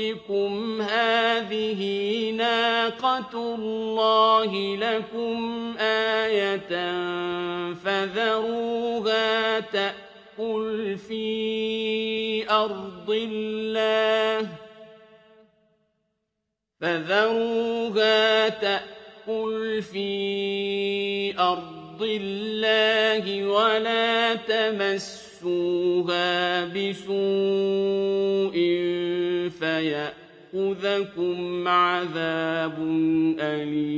رَّبِّكُمْ ۖ هَٰذِهِ نَاقَةُ اللَّهِ لَكُمْ آيَةً فَذَرُوهَا تَأْكُلْ فِي أَرْضِ اللَّهِ وَلَا تَمَسُّوهَا بِسُوءٍ فَيَأْخُذَكُمْ عَذَابٌ أَلِيمٌ.